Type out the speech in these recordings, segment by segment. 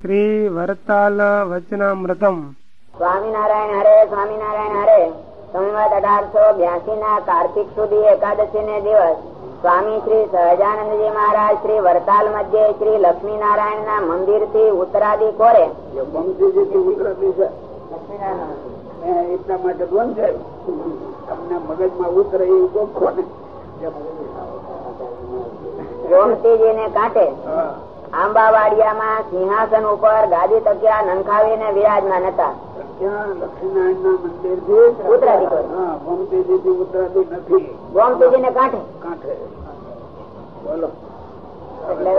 શ્રી વરતાલ વચનામૃતમ સ્વામિનારાયણ હરે સ્વામિનારાયણ હરે. સંવત અઢારસો બ્યાસી ના કાર્તિક સુધી એકાદશી ને દિવસ. સ્વામી શ્રી સહજાનંદજી મહારાજ શ્રી વરતાલ મધ્યે શ્રી લક્ષ્મીનારાયણ ના મંદિરથી ઉત્તરાદી કોરે એટલા માટે બંધ તમને મગજમાં ઉતરે એ ગોખો ને. ગોમતીજી ને કાંઠે હા. આંબાવાડિયામાં સિંહાસન ઉપર ગાદી તકિયા નંખાવીને વિરાજમાન હતા.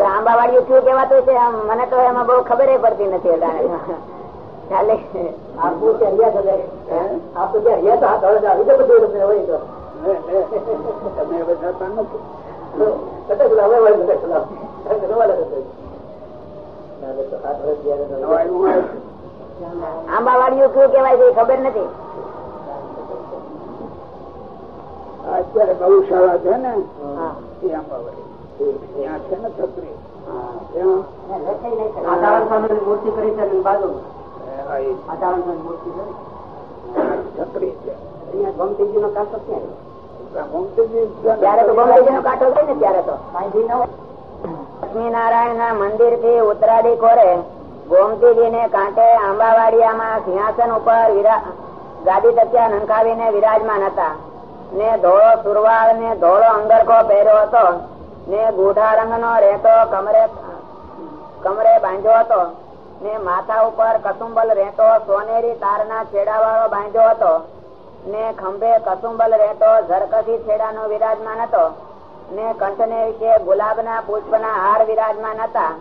આંબાવાડિયું કયું કેવાતું છે મને તો એમાં બહુ ખબર પડતી નથી. ચાલે. હે? હે, હે. તમે હવે જતા નથી. હોય. આંબાવાડિયું કયું કેવાય છે ખબર નથી. અત્યારે ગૌશાળા છે ને હા. એ આંબાવાડી. ત્યાં છે ને છત્રી. ત્યાં. હા, એ. છત્રી છે. ત્યાં ગોમતીજી છે ને. ત્યારે તો ગમતીજી નો કાંટો થાય ને ત્યારે તો. લક્ષ્મીનારાયણ ના મંદિરથી ઉત્તરાદી કોરે ગોમતીજી ને કાંઠે આંબાવાડિયામાં સિંહાસન ઉપર ગાદી તકિયા નંખાવીને વિરાજમાન હતા. ને ધોળો સુરવાળ ને ધોળો અંગરખો પહેર્યો હતો. ને ગૂઢા રંગનો રહેતો કમરે કમરે બાંધ્યો હતો. ને માથા ઉપર કસુંબલ રહેતો સોનેરી તારના છેડાવાળો બાંધ્યો હતો. ને ખંભે કસુંબલ રહેતો ઝરકસી છેડાનો વિરાજમાન હતો. ને કંઠને વિશે ગુલાબના પુષ્પના હાર વિરાજમાન હતા.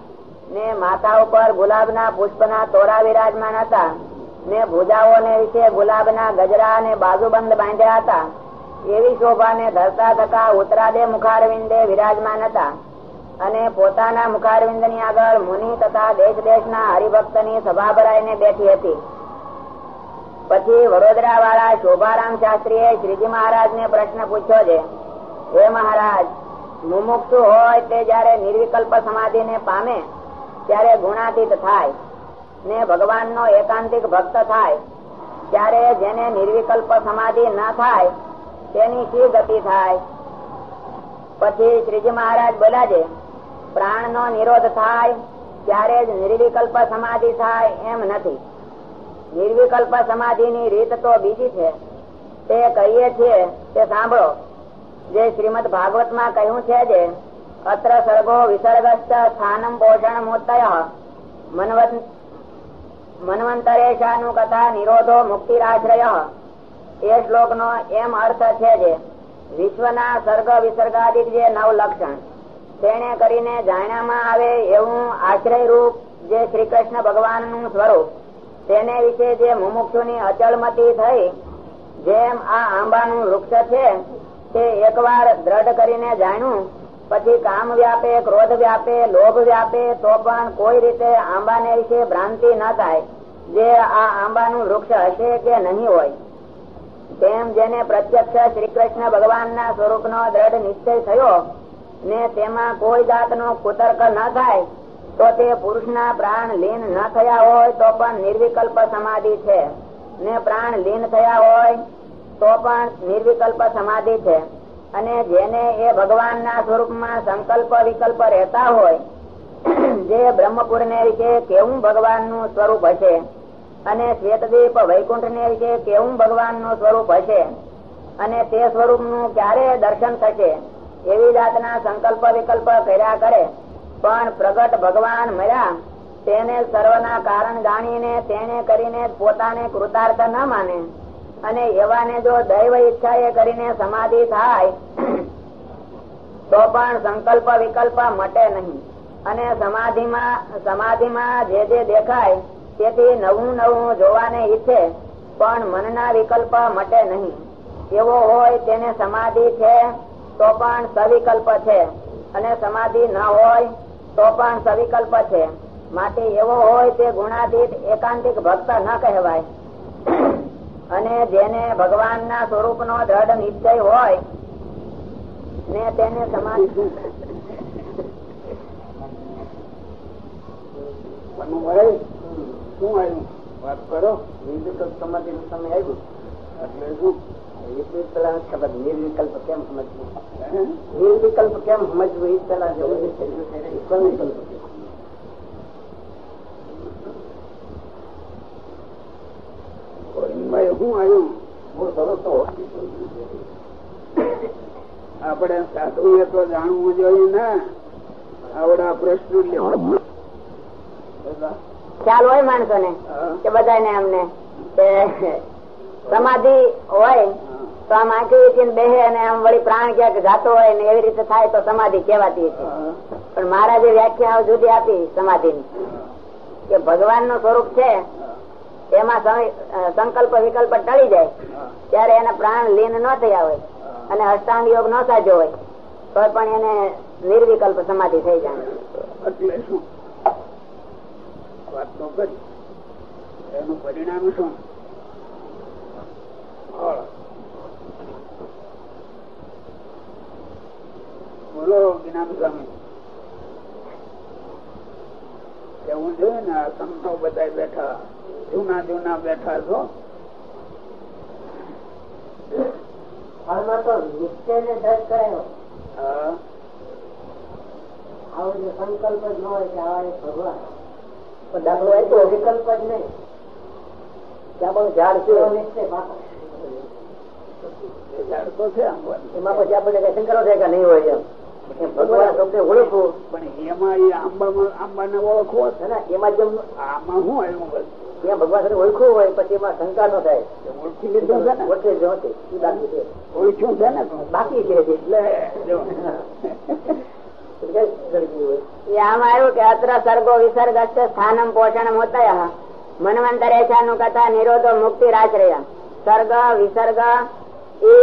ને માથા ઉપર ગુલાબના પુષ્પના તોરા વિરાજમાન હતા. ને ભુજાઓને વિશે ગુલાબના ગજરા અને બાજુબંધ બાંધ્યા હતા. એવી શોભાને ધરતા થતા ઉત્તરાદે મુખારવિંદે વિરાજમાન હતા. અને પોતાના મુખારવિંદની આગળ મુનિ તથા દેશ દેશના હરિભક્તની સભા ભરાઈને બેઠી હતી. પછી વડોદરા વાળા શોભારામ શાસ્ત્રીએ શ્રીજી મહારાજ ને પ્રશ્ન પૂછ્યો છે હે મહારાજ, મુમુક્ષુ હોય તે જયારે નિર્વિકલ્પ સમાધિ ને પામે, ત્યારે ગુણાતીત થાય, ને ભગવાન નો એકાંતિક ભક્ત થાય, ત્યારે જેને નિર્વિકલ્પ સમાધિ ન થાય, તેની શી ગતિ થાય? પછી શ્રીજી મહારાજ બોલ્યા છે પ્રાણ નો નિરોધ થાય, ત્યારે જ નિર્વિકલ્પ સમાધિ થાય એમ નથી. નિર્વિકલ્પ સમાધિ ની રીત તો બીજી છે. તે કહીએ છીએ તે સાંભળો જે શ્રીમદ ભાગવતમાં કહ્યું છે જે, અત્ર સર્ગો વિસર્ગસ્થ સ્થાનમ પોષણ મોતય મનવંતરેશાનું કથા નિરોધો મુક્તિરાશ્રય. એ શ્લોક નો એમ અર્થ છે જે, વિશ્વના સર્ગ વિસર્ગાદિક જે નવ લક્ષણ તેને કરીને જાણ્યામાં આવે એવું આશ્રય રૂપ જે શ્રી કૃષ્ણ ભગવાનનું સ્વરૂપ, તેને વિશે જે મુમુક્ષુની અચળમતી થઈ, જેમ આ આંબાનું વૃક્ષ છે તે એકવાર દ્રઢ કરીને જાણ્યું, પછી કામ વ્યાપે, ક્રોધ વ્યાપે, લોભ વ્યાપે, તો પણ કોઈ રીતે આંબાને વિશે ભ્રાંતિ ન થાય, જે આ આંબાનું વૃક્ષ હશે કે નહીં હોય. તેમ જેને પ્રત્યક્ષ શ્રી કૃષ્ણ ભગવાનના સ્વરૂપનો દ્રઢ નિશ્ચય થયો, ને તેમાં કોઈ જાતનો કુતર્ક ન થાય, તો તે પુરુષના પ્રાણ લીન ન થયા હોય, તો પણ નિર્વિકલ્પ સમાધિ છે. ને પ્રાણ લીન થયા હોય તો પણ નિર્વિકલ્પ સમાધિ છે. અને જેને એ ભગવાનના સ્વરૂપમાં સંકલ્પ વિકલ્પ રહેતા હોય, જે બ્રહ્મપુર ને વિશે કેવું ભગવાનનું સ્વરૂપ હશે? અને શ્વેતદીપ વૈકુંઠ ને વિશે કેવું ભગવાનનું સ્વરૂપ હશે? અને તે સ્વરૂપનું ક્યારે દર્શન થશે? એવી જાતના સંકલ્પ વિકલ્પ કર્યા કરે. પણ પ્રગટ ભગવાન મળ્યા, તેને સર્વના કારણ જાણીને, તેને કરીને પોતાને કૃતાર્થ ન માને. અને એવાને જો દૈવ ઈચ્છા એ કરીને સમાધિ થાય, તો પણ સંકલ્પ વિકલ્પ મટે નહીં. અને સમાધિમાં સમાધિમાં જે જે દેખાય, તેથી નવું નવું જોવાને ઈચ્છે, પણ મનના વિકલ્પ મટે નહીં. એવો હોય તેને સમાધિ છે, તો પણ સવિકલ્પ છે. અને સમાધિ ન હોય, તો પણ સવિકલ્પ છે. માટે એવો હોય તે ગુણાતીત એકાંતિક ભક્ત ન કહેવાય. અને જેને ભગવાનના સ્વરૂપનો દ્રઢ નિશ્ચય હોય ને તેને સમાધિ બનવું શું આવ્યું વાત કરો. નિર્વિકલ્પ સમાધિ નું સમય આવ્યું. એટલે શું? એટલું પેલા ખબર નિર્વિકલ્પ કેમ સમજવું? નિર્વિકલ્પ કેમ સમજવું? એ પેલા જરૂરી છે ગોવિંદભાઈ શું આવ્યું? મૂળ સ્વરૂપ તો તો જાણવું જોઈએ ને. આવડા પ્રશ્ન ખ્યાલ હોય માણસો ને કે બધા ને અમને સમાધિ હોય તો આમ આંખી બેહે અને આમ વળી પ્રાણ ક્યાંક જાતો હોય ને એવી રીતે થાય તો સમાધિ કહેવાતી છે. પણ મહારાજે વ્યાખ્યા જુદી આપી સમાધિ કે ભગવાનનું સ્વરૂપ છે એમાં સંકલ્પ વિકલ્પ ટળી જાય. ત્યારે એના પ્રાણ લીન ન થયા હોય અને અષ્ટાંગ યોગ ન સાજો હોય તો પણ એને નિર્વિકલ્પ સમાધિ થઈ જાય. વાત તો કરી. એનું પરિણામ શું? બોલો જ્ઞાન સ્વામી. કેવું જોઈએ ને સંતો બધા બેઠા? જૂના જૂના બેઠા છો. ઓળખવું પણ એમાં એ ને ઓળખવો છે છે ને એમાં જેમ આમાં શું આવ્યું? ત્યાં ભગવાન સાથે ઓળખવું હોય પછી એમાં શંકા ન થાય. ઓળખી લીધું છે ને ઓળખે જો. બાકી છે. ઓળખ્યું છે ને બાકી છે એટલે જો. આવ્યું કે અત્ર સર્ગો વિસર્ગ સ્થાનમ પોષણમ હોતય મનવંતરેશાનું કથા નિરોધો મુક્તિ રાચર્ય સર્ગ વિસર્ગ એ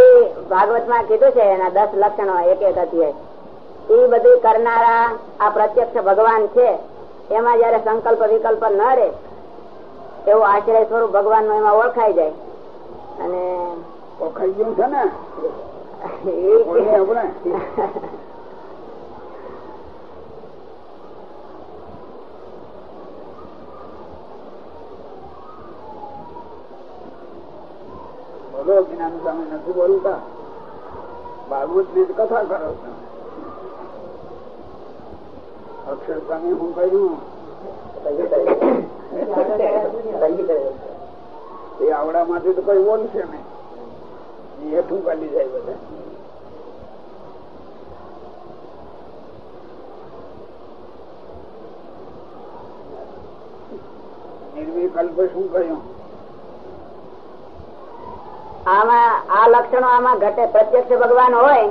ભાગવતમાં કીધું છે એના દસ લક્ષણો એક એક હતી. એ બધું કરનારા આ પ્રત્યક્ષ ભગવાન છે. એમાં જયારે સંકલ્પ વિકલ્પ ન રહે એવું આશ્રય સ્વરૂપ ભગવાન એમાં ઓળખાઈ જાય. અને ઓળખાઈ ગયું છે ને? એ બોલો જ્ઞાન સામે નથી બોલતા. ભાગવતની કથા કરો તમે અક્ષર સ્વામી હું કહ્યું એ આવડા માંથી તો કઈ બોલશે નહીં. હેઠું કાઢી જાય બધા. નિર્વિકલ્પ શું કહ્યું આમાં આ લક્ષણો આમાં ઘટે. પ્રત્યક્ષ ભગવાન હોય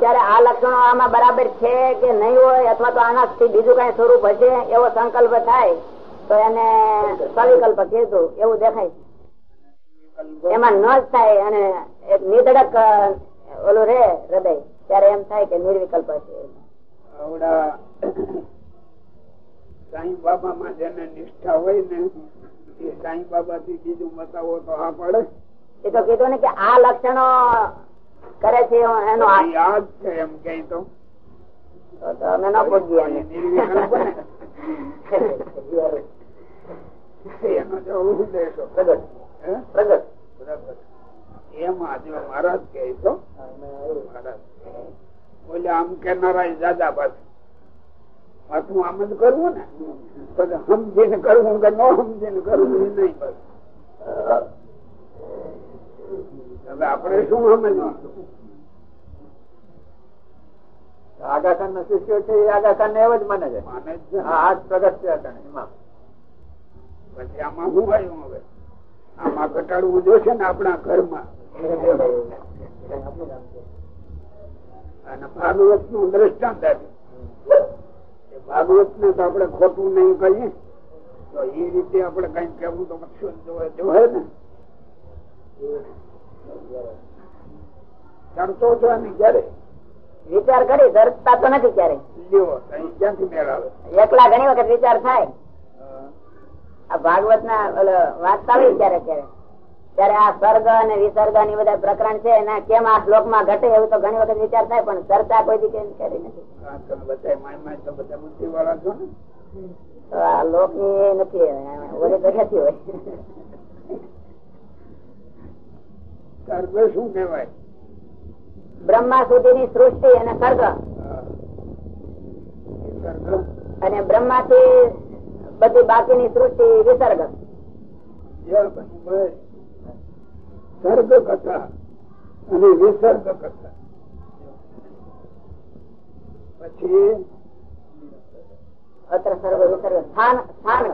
ત્યારે આ લક્ષણો આમાં બરાબર છે કે નહીં હોય અથવા તો આનાથી બીજું કઈ સ્વરૂપ હશે એવો સંકલ્પ થાય. તો એને સવિકલ્પ કીધું એવું દેખાય એમાં ન જ થાય અને નિધડક ઓલું રે હૃદય. ત્યારે એમ થાય કે નિર્વિકલ્પ છે સાંઈ બાબા માં જેને નિષ્ઠા હોય ને એ સાંઈ બાબા થી બીજું બતાવો તો આ પડે. એ તો કીધું ને કે આ લક્ષણો કરે છે એનો યાદ છે એમ કઈ તો. અમે ન પૂછીએ નિર્વિકલ્પ ને એનો જો ઉપદેશો પ્રગટ? પ્રગટ. એમાં જો મહારાજ કહે તો મહારાજ બોલે આમ કેનારા દાદા પાસે. પાછું આમ જ કરવું ને? પછી સમજીને કરવું કે ન સમજીને કરવું એ નહીં બસ. હવે આપણે શું સમજ આગાખાન ના શિષ્યો છે એ આગાખાન ને એવ જ માને છે. આ પ્રગટ છે પછી આમાં શું આવ્યું હવે? આમાં ઘટાડવું જોશે ને આપણા ઘરમાં. અને ભાગવતનું દ્રષ્ટાંત આપ્યું ભાગવત ને તો આપણે ખોટું નહીં કહીએ. તો એ રીતે આપણે કઈ કેવું તો જોવે ને. ચડતો છો ને ક્યારે? વિચાર કરી ધરતા તો નથી ક્યારે એકલા ઘણી વખત વિચાર થાય. આ ભાગવત ના વાંચતા હોય ત્યારે ત્યારે ત્યારે આ સર્ગ અને વિસર્ગની બધા પ્રકરણ છે એના કેમ આ શ્લોકમાં ઘટે એવું તો ઘણી વખત વિચાર થાય પણ ચર્ચા કોઈ દી કેમ કરી નથી. આ લોકની ઓલી તો હોય. સર્ગ શું કહેવાય? બ્રહ્મા સુધીની સૃષ્ટિ અને સર્ગ સર્ગ અને બ્રહ્મા થી બધી બાકીની સૃષ્ટિ વિસર્ગ. સર્ગ કથા અને વિસર્ગ કથા પછી અત્ર વિસર્ગ. સ્થાન સ્થાન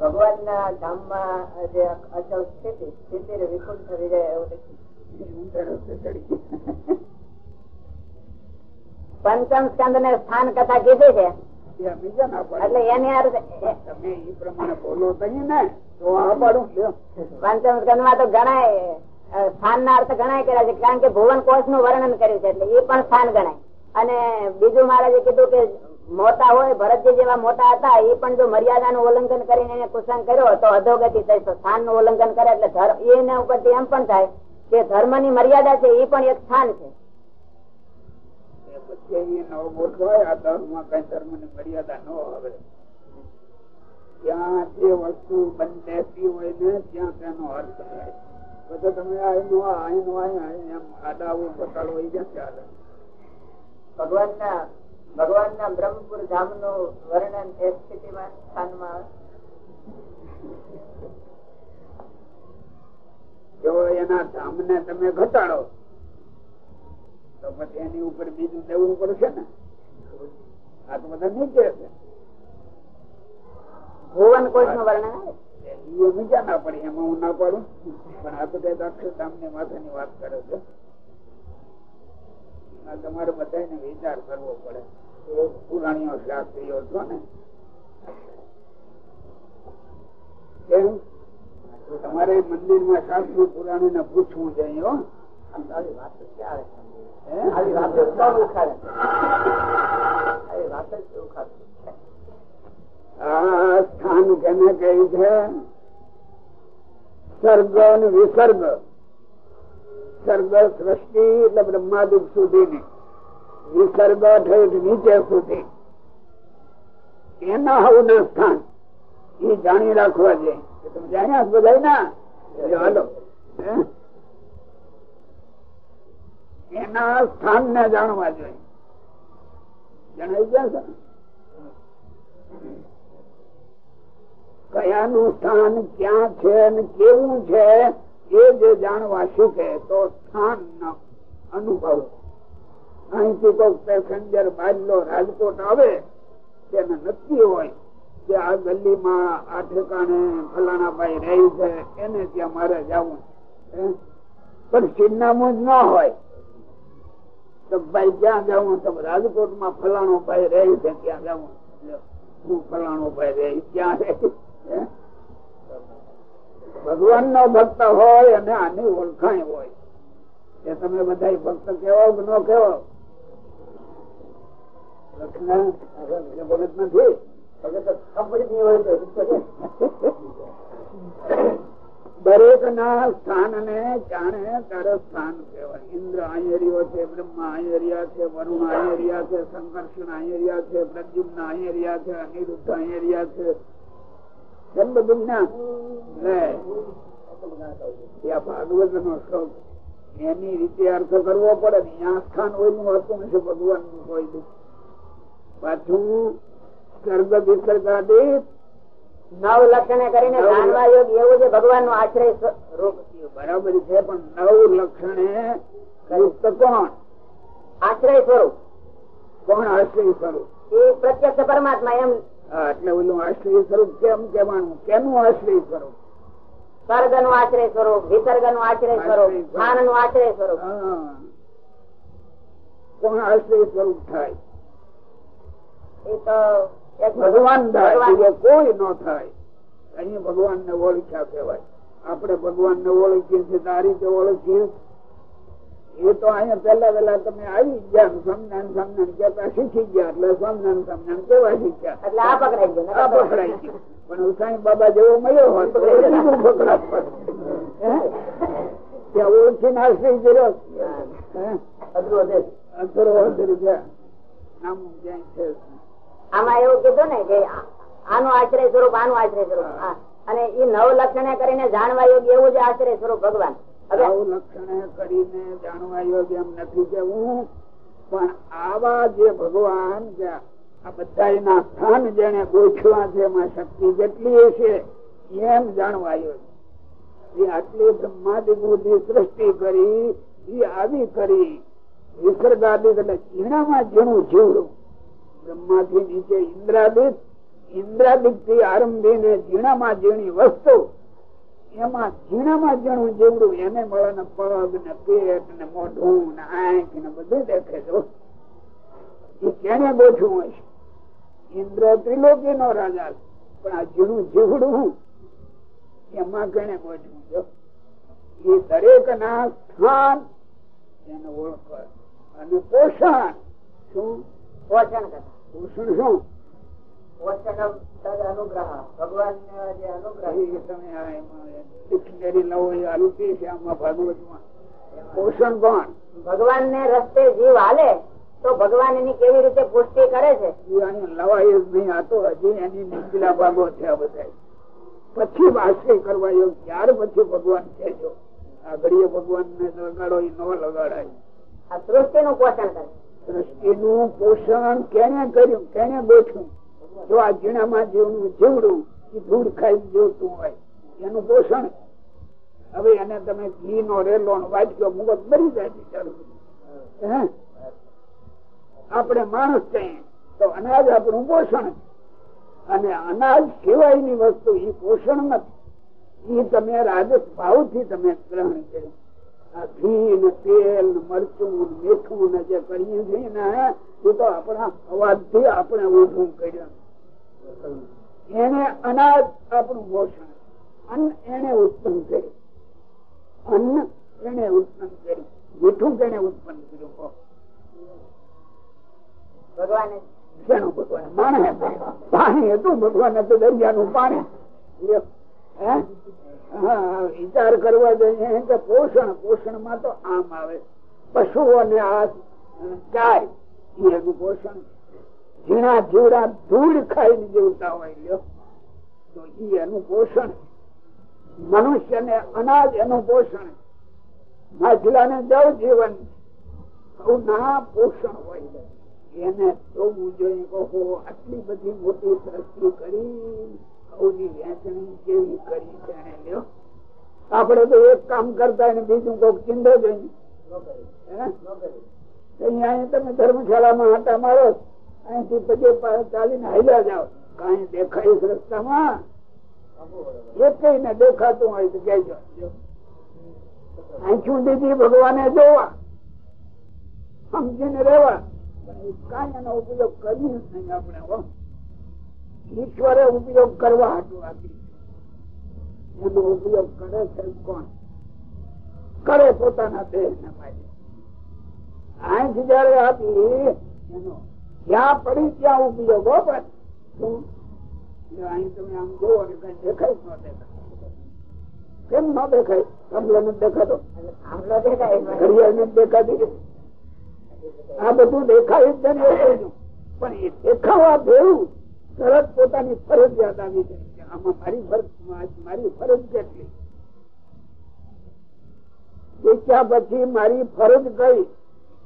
ભગવાન ના ધામમાં જે અચલ સ્થિતિ સ્થિતિ વિકુંઠ વિજય એવું લખ્યું પંચમ સ્કંદ ને સ્થાન કથા કીધી છે. ના. એટલે એની તમે એ પ્રમાણે બોલો તઈ ને તો આ પાડું પંચમ સ્કંદમાં તો ગણાય સ્થાન ના અર્થ ગણાય કર્યા છે કારણ કે ભુવન કોષનું વર્ણન કર્યું છે એટલે એ પણ સ્થાન ગણાય. અને બીજું મહારાજે કીધું કે મોટા હોય ભરતજી જેવા મોટા હતા એ પણ જો મર્યાદાનું ઉલ્લંઘન કરીને એને કુસંગ કર્યો તો અધોગતિ થઈ તો સ્થાનનું ઉલ્લંઘન કરે એટલે ધર્મ એના ઉપરથી એમ પણ થાય કે ધર્મની મર્યાદા છે એ પણ એક સ્થાન છે. પછી એ નવો ગોઠવાય આ ધર્મમાં કઈ ધર્મની મર્યાદા ન ત્યાં જે વસ્તુ બંધેતી ત્યાં તેનો અર્થ થાય. તમે આઈનું આ, આઈનું આ, આઈનું એમ આડાવું બતાડો એ ભગવાન ના ભગવાન ના બ્રહ્મપુર ધામનું વર્ણન એ સ્થિતિમાં સ્થાનમાં આવે. જો એના ધામ ને તમે ઘટાડો, તો પછી એની ઉપર બીજું દેવું પડશે ને? આ તો બધા નીચે છે. ભુવન કોષનું વર્ણન એમાં હું ના પડું. પણ આ તો કંઈક અક્ષરધામની માથાની વાત કરે છે. તમારે બધાને વિચાર કરવો પડે. પુરાણીઓ શાસ્ત્રીઓ છો ને? કેમ તમારે મંદિરમાં શાસ્ત્રી પુરાણી ને પૂછવું જોઈએ સ્થાન કેને કહી છે? સર્ગ અને વિસર્ગ. સર્ગ સૃષ્ટિ એટલે બ્રહ્માદિક સુધીની. વિસર્ગ ઠેઠ નીચે સુધી. એના હવના સ્થાન. એ જાણી રાખવા છે તમે બધા ના હાલો. એના સ્થાન ને જાણવા જોઈએ. જણાઈ ગયા ને? કયાનું સ્થાન ક્યાં છે અને કેવું છે એ જે જાણવા શીખે તો સ્થાન અનુભવ. અહીંથી કોઈ પેસેન્જર બાજલો રાજકોટ આવે તેને નક્કી હોય કે આ ગલીમાં આ ઠેકાણે ફલાણા ભાઈ રહી છે, એને ત્યાં મારે જવું? પણ સિન્નામું જ ન હોય. તો ભાઈ ક્યાં જવું તો રાજકોટમાં ફલાણો ભાઈ રહી છે, ત્યાં જવું હું ફલાણો ભાઈ રહી ક્યાં રહે? ભગવાન નો ભક્ત હોય અને આની ઓળખાણ હોય. એ તમે બધા ભક્ત કેવો કે ન કેવો? ભગત નથી. દરેક ના સ્થાન ને જાણે તારે સ્થાન કહેવાય. ઇન્દ્ર આયર્યો છે, બ્રહ્મા આયર્યા છે, વરુણ આયર્યા છે, સંકર્ષણ આયર્યા છે, પ્રદ્યુમ્ન આયર્યા છે, અનિરુદ્ધ આયર્યા છે. એની રીતે અર્થ કરવો પડે ને હતું નથી ભગવાનનું કોઈ પાછું સર્ગ વિસર્ગાદિત નવ લક્ષણે કરીને જાણવા યોગ એવું છે ભગવાન નો આશ્રય બરાબર છે પણ નવ લક્ષણે કોણ? આશ્રય સ્વરૂપ. કોણ આશ્રય સ્વરૂપ? એ પ્રત્યક્ષ પરમાત્મા એમ. એટલે ઓલું આશ્રય સ્વરૂપ કેમ કેવાનું કેનું આશ્રય સ્વરૂપ? સ્વર્ગનું આશ્રય સ્વરૂપ વિસર્ગનું આશ્રય સ્વરૂપ સ્થાનનું આશ્રય સ્વરૂપ. કોણ આશ્રય સ્વરૂપ થાય? એ તો ભગવાન થાય કોઈ ન થાય. અહીં ભગવાન ને ઓળખ્યા કહેવાય. આપણે ભગવાન ને ઓળખીએ છીએ તો આ રીતે ઓળખીએ એ તો અહીંયા પેલા પેલા તમે આવી ગયા સમજાન સમજણ કેતા શીખી ગયા એટલે સમજાન સમજાન કેવા શીખ્યા? એટલે આ પકડાઈ ગયું આ પકડાઈ ગયું. પણ સાંઈ બાબા જેવો મળ્યો હોય તો બીજું પકડાત પડે. હે? ત્યાં ઓળખીને આશ્રય કર્યો. હે? અધરો અધરો અધરી ગયા નામું ક્યાંય છે. આમાં એવું કીધું ને કે આનું આશ્રય સ્વરૂપ આનું આશ્રય સ્વરૂપ. અને એ નવ લક્ષણે કરીને જાણવા યોગ્ય એવું જ આશ્રય સ્વરૂપ ભગવાન. હવે લક્ષણે કરીને જાણવા યોગ્ય એમ નથી કેવું પણ આવા જે ભગવાન આ બધા સ્થાન જેને ગોઠવા છે એમાં શક્તિ જેટલી છે એમ જાણવા યોગ્ય. એ આટલી બ્રહ્માદિ બુદ્ધિ સૃષ્ટિ કરી એ આવી કરી. વિસર્ગાદિક એટલે ઝીણામાં ઝીણું જીવડું. બ્રહ્માથી નીચે ઇન્દ્રાદિત ઇન્દ્રાદિતથી આરંભીને ઝીણામાં ઝીણી વસ્તુ, એમાં ઝીણામાં ઝીણું જેવડું એને મળે ને પગ ને પેટ ને મોઢું ને આંખ ને બધું દેખે જો એ કેને ગોઠવું હશે ઇન્દ્ર ત્રિલોકી નો રાજા પણ આ ઝીણું જીવડું એમાં કેને ગોઠવું જો એ દરેક ના સ્થાન એને ઓળખ અને પોષણ શું? પોષણ કરે. પોષણ શું? ભગવાન ને રસ્તે જીવ હાલે તો ભગવાન એની કેવી રીતે પુષ્ટિ કરે છે? લવાય જ નહીં આ તો હજી એની નીચલા ભાગો છે આ બધા પછી આશ્રય કરવા યોગ ત્યાર પછી ભગવાન કહેજો આ ઘડીએ ભગવાન ને લગાડો એ ન લગાડાય. આ સૃષ્ટિ નું પોષણ કરે. સૃષ્ટિનું પોષણ કેને કર્યું? કેને ગોઠવું જો આ ઝીણામાં જીવનું જીવડું એ ધૂળ ખાઈ જોતું હોય, એનું પોષણ. હવે એને તમે ઘી નો રેલો નો વાટક્યો મુગત ભરી જાય આપણે માણસ કહીએ તો અનાજ આપણું પોષણ. અને અનાજ સિવાયની વસ્તુ એ પોષણ નથી. એ તમે રાજસ ભાવથી તમે ગ્રહણ કર્યું. ઘી ને તેલ મરચું મીઠું ને જે કરીએ છીએ ને એ તો આપણા અવાજથી આપણે ઊભું કર્યું. એને અનાજ આપણું પોષણ. અન્ન એને ઉત્પન્ન કર્યું. અન્ન એને ઉત્પન્ન કર્યું. મીઠું તેને ઉત્પન્ન કર્યું. ભગવાને. ભગવાન? માણે પાણી હતું ભગવાન હતું દરિયાનું પાણી. વિચાર કરવા જઈએ કે પોષણ પોષણમાં તો આમ આવે. પશુઓને આ ગાય, એ એનું પોષણ ઝીણા જીવડા ધૂળ ખાઈને જીવતા હોય લ્યો. તો એ એનું પોષણ મનુષ્યને અનાજ એનું પોષણ માછલાને જળ જીવન ના પોષણ હોય એને જોવું જોઈએ આટલી બધી મોટી સૃષ્ટિ કરી આપડે તો એક કામ કરતા બીજું કોઈક ચિંધો? અહીંયા તમે ધર્મશાળામાં આટા મારો, અહીંથી પછી ચાલીને હાલ્યા જાઓ. કઈ દેખાય રસ્તામાં? દેખાતું હોય તો કહેજો. આંખું દીધી ભગવાને જોવા. સમજીને રહેવા. કઈ એનો ઉપયોગ કરીએ નહીં આપણે ઈશ્વરે ઉપયોગ કરવા આપી એનો ઉપયોગ કરે છે કોણ? કરે પોતાના દેહ ને માટે આંખ જયારે આપી એનો જ્યાં પડી ત્યાં ઉપયોગ હો પણ શું? અહીં તમે આમ જોવો ને કઈ દેખાય ન દેખાય. કેમ ન દેખાય? કમલો નથી દેખાતો? આમલો દેખાય ઘડિયાળ નથી દેખાતી આ બધું દેખાય જ. પણ એ દેખાવા ભેવું તરત પોતાની ફરજ યાદ આવી જાય કે આમાં મારી ફરજ મારી ફરજ કેટલી? દેખ્યા પછી મારી ફરજ ગઈ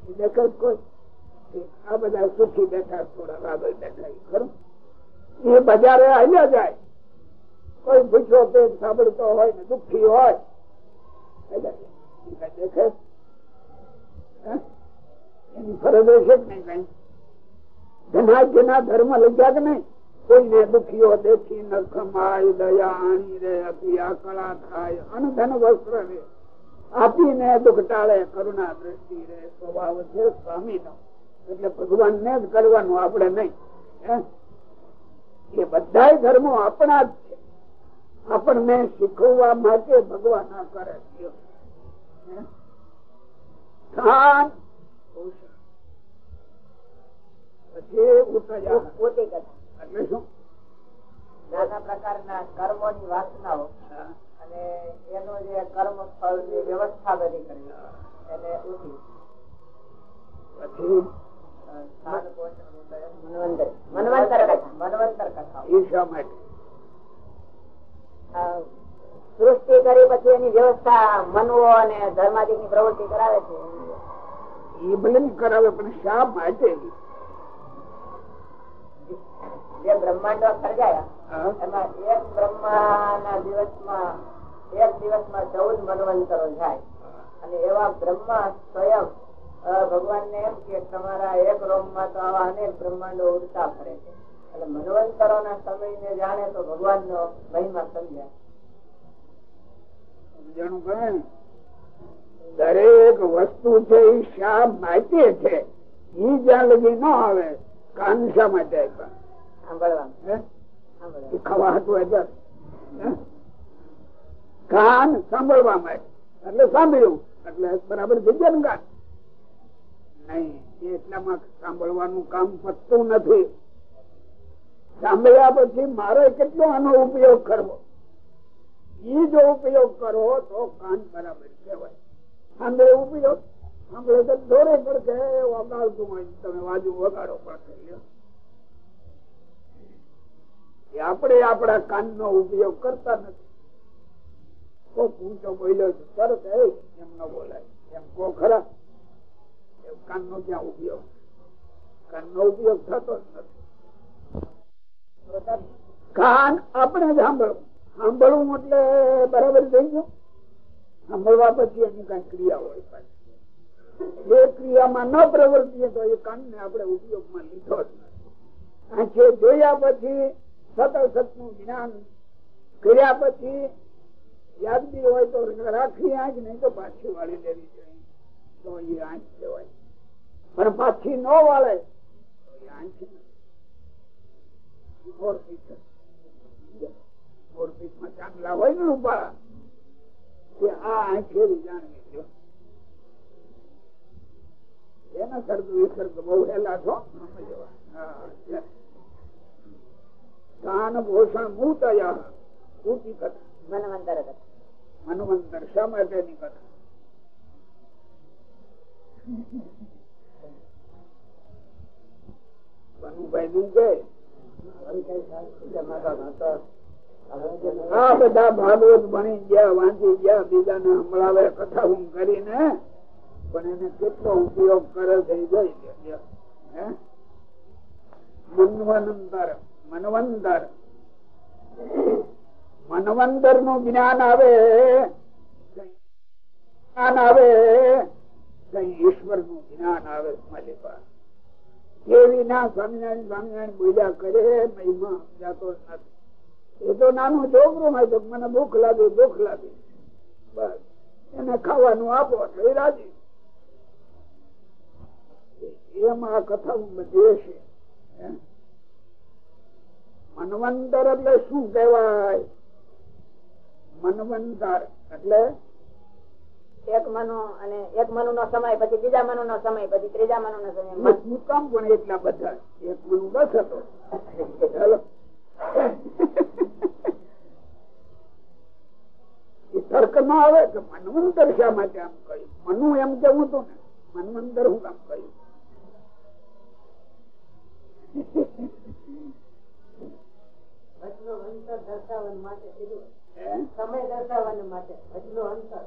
એ દેખાય કોઈ. આ બધા સુખી બેઠા થોડા આગળ બેઠા ખરું. એ બજારે આવ્યા જાય. કોઈ ભૂખ્યો પેટ સાંભળતો હોય ને દુઃખી હોય. દેખે? એની ફરજ હશે કે નહીં કઈ? ધનાજ્યના ધર્મ ગયા કે નહીં? કોઈને દુખીઓ દેખી ન ખમાય દયા આણી રે અપી આકળા થાય અનધન વસ્ત્ર રે આપીને દુઃખ ટાળે કરુણા દ્રષ્ટિ રે સ્વભાવ છે સ્વામી નો એટલે ભગવાન ને જ કરવાનું આપણે નહીં. એ બધા ધર્મો આપણા જ છે. આપણને શીખવવા માટે ભગવાન આ કરે છે. પછી ઉત્તજા પોતે કથા એટલે શું? નાના પ્રકારના કર્મોની વાસનાઓ અને એનું જે કર્મ ફળની વ્યવસ્થા બધી કરી એને ઉઠી. સૃષ્ટિ કરી પછી એની વ્યવસ્થા મનવો અને ધર્માદિકની પ્રવૃત્તિ કરાવે છે. એ ભલે કરાવે પણ શા માટે? જે બ્રહ્માંડો સર્જાયા એમાં એક બ્રહ્મા ના દિવસમાં એક દિવસમાં ચૌદ મનવંતરો જાય. અને એવા બ્રહ્મા સ્વયં ભગવાનને એમ કે તમારા એક રોમમાં તો આવા અનેક બ્રહ્માંડો ઉડતા ફરે છે. એટલે મનવંતરો ના સમયને જાણે તો ભગવાન નો મહિમા સમજાય? દરેક વસ્તુ છે એ શા માટે છે. એ જ્યાં લગી ન આવે શા માટે આપ્યા કાન સાંભળવા માટે એટલે. સાંભળ્યું. એટલે બરાબર થઈ ગયા ને કાન નહીં એટલામાં સાંભળવાનું કામ પતતું નથી. સાંભળ્યા પછી મારે કેટલો આનો ઉપયોગ કરવો? એ જો ઉપયોગ કરો તો કાન બરાબર કહેવાય. સાંભળે ઉપયોગ? સાંભળે તો દોરે પડશે વગાડતું હોય તમે વાજુ વગાડો પડશે. આપણે આપણા કાન નો ઉપયોગ કરતા નથી. કોક ઊંચો બોલ્યો છે તરત એમ ન બોલાય. એમ કો ખરા. કાન નો ક્યાં ઉપયોગ? કાન નો ઉપયોગ થતો જ નથી. કાન આપણે સાંભળવું. સાંભળવું એટલે બરાબર થઈ ગયું? સાંભળવા પછી એની કઈ ક્રિયા હોય પાછી. એ ક્રિયામાં ન પ્રવર્તીએ તો એ કાન ને આપણે ઉપયોગમાં લીધો જ નથી. આંખે જોયા પછી સતનું જ્ઞાન કર્યા પછી યાદગી હોય તો રાખી આંખ, નહીં તો પાછી વાળી દેવી જોઈએ. તો એ આંખ કહેવાય. પણ પાછી ન વાળે તો એ આંખ ચાંદલા હોય ને ઊભા આ આંખ એવી જાણવી જો એના કરતું એ કરતું બહુ હેલા છો? હા. કાન ભૂષણ મૂતય ઊંચી કથા. મનવંતર કથા. મનવંતર. શા માટેની કથા? બનુભાઈ નું કે? આ બધા ભાગવત ભણી ગયા વાંચી ગયા બીજાને સંભળાવે કથા હું કરીને પણ એને કેટલો ઉપયોગ કરે છે જોઈ લે હે? મનવંતર મનવંતરનું જ્ઞાન આવે જ્ઞાન આવે ઈશ્વરનું જ્ઞાન આવે માલિકા કેવી ના સ્વામિનારાયણ સ્વામિનારાયણ બોલ્યા કરે, મહિમા જાતો નથી. એ તો નાનું છોકરું હોય તો મને ભૂખ લાગે ભૂખ લાગે. બસ, એને ખાવાનું આપો એ રાજી. એમાં કથા બધી છે? મનવંતર એટલે શું કહેવાય? મનવંતર એટલે? એક મનુ અને એક મનુ નો સમય પછી બીજા મનુ નો સમય પછી ત્રીજા મનુ નો સમય શું કામ પણ એટલા બધા? એક મનુ બસ હતો. ચાલો. તર્ક ન આવે કે મનવંતર શા માટે આમ કહ્યું? મનુ એમ કેવું હતું ને મનવંતર હું કામ કહ્યું વચનો અંતર દર્શાવવા માટે કીધું હે?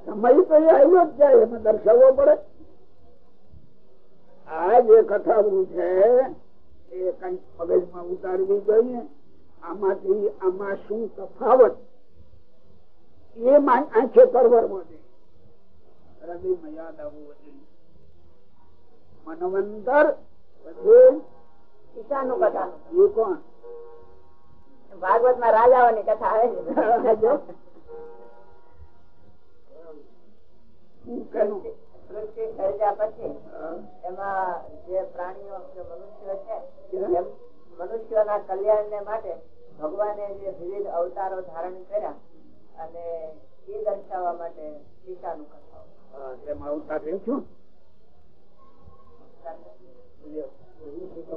સમય તો આવ્યો જ જાય એમાં દર્શાવવો પડે. આ જે કથાવું છે એ કંઈક મગજમાં ઉતારવી જોઈએ. આમાંથી આમાં શું તફાવત? એ આંખે પરવરવો જોઈએ હૃદયમાં યાદ આવવું જોઈએ. મનવંતર પછી કથા. એ કોણ? ભાગવતમાં રાજાઓની કથા આવે. શું સર્જા પછી એમાં જે પ્રાણીઓ કે મનુષ્યો છે મનુષ્યોના કલ્યાણ ને માટે ભગવાને જે વિવિધ અવતારો ધારણ કર્યા અને એ દર્શાવવા માટે ટીકાનું કથાઓ તેમાં અવતાર રહ્યો છું?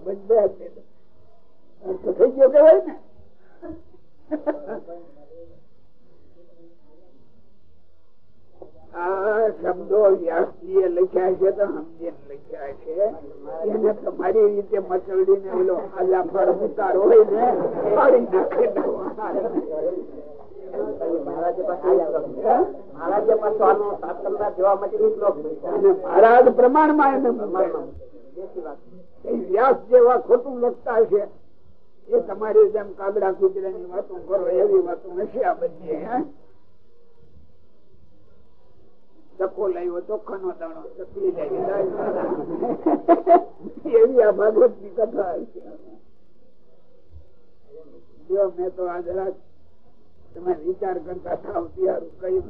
બધા છે. અર્થ થઈ ગયો કહેવાય ને. આ શબ્દો વ્યાસજીએ લખ્યા છે તો સમજીને લખ્યા છે. એને તમારી રીતે મચવડીને ઓલો આજા ફળ ઉતાર હોય ને, પાડી નાખે મહારાજ પ્રમાણ પ્રમાણમાં એને વ્યાસ જેવા ખોટું લખતા છે એ તમારી જેમ કાગડા કૂતરાની વાતો કરો, એવી વાતો હશે આ બધી ચકો લાવ્યો ચોખ્ખાનો દાણો, ચકલી એવી આ ભાગવતની કથા જો મેં તો આજ રાત તમે વિચાર કરતા થાવ ત્યારે કહ્યું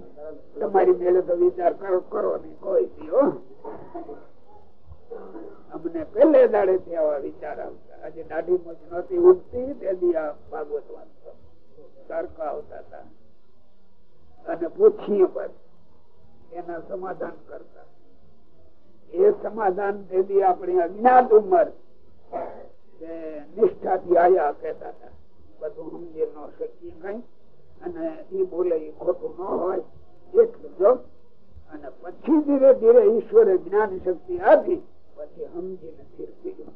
તમારી મેળે તો વિચાર કરો કરો નહીં, કોઈ દીઓ અમને પેલે દાડે થી આવા વિચાર આવતા. આજે દાઢી મોજ નહોતી ઉઠતી તે આ ભાગવત વાંચતો. સરખા આવતા હતા. અને પૂછીએ પછી એના સમાધાન કરતા. એ સમાધાન તે આપણી અજ્ઞાત ઉંમર નિષ્ઠાથી આયા કહેતા હતા. બધું સમજી ન શકીએ કઈ. અને એ બોલે એ ખોટું ન હોય. એટલું જો. અને પછી ધીરે ધીરે ઈશ્વરે જ્ઞાન શક્તિ આપી. પછી સમજીને સ્થિર કર્યું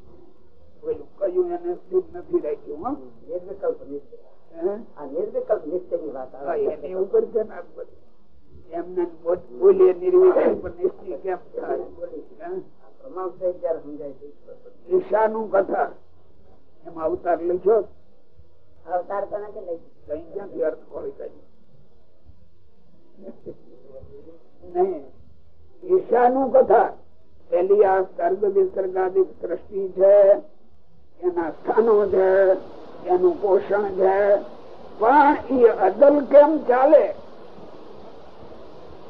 પેલું કયું એને સ્થિર નથી રાખ્યું હો? નિર્વિકલ્પ નિશ્ચય. આ નિર્વિકલ્પ નિશ્ચયની વાત આવે. એની ઉપર છે ને એમને બોલીએ નિર્વિકલ્પ નિશ્ચય કેમ થાય? હે? પ્રમાણ થઈ ત્યારે સમજાય છે. ઈશાનું કથા. એમાં અવતાર લખ્યો? અવતાર તો નથી કઈ ક્યાંથી અર્થ ખોલી કાઢ્યો નહીં. ઈશાનું કથા. પેલી આ સર્ગ વિસર્ગાદિક સૃષ્ટિ છે, એના સ્થાનો છે, એનું પોષણ છે. પણ એ અદલ કેમ ચાલે?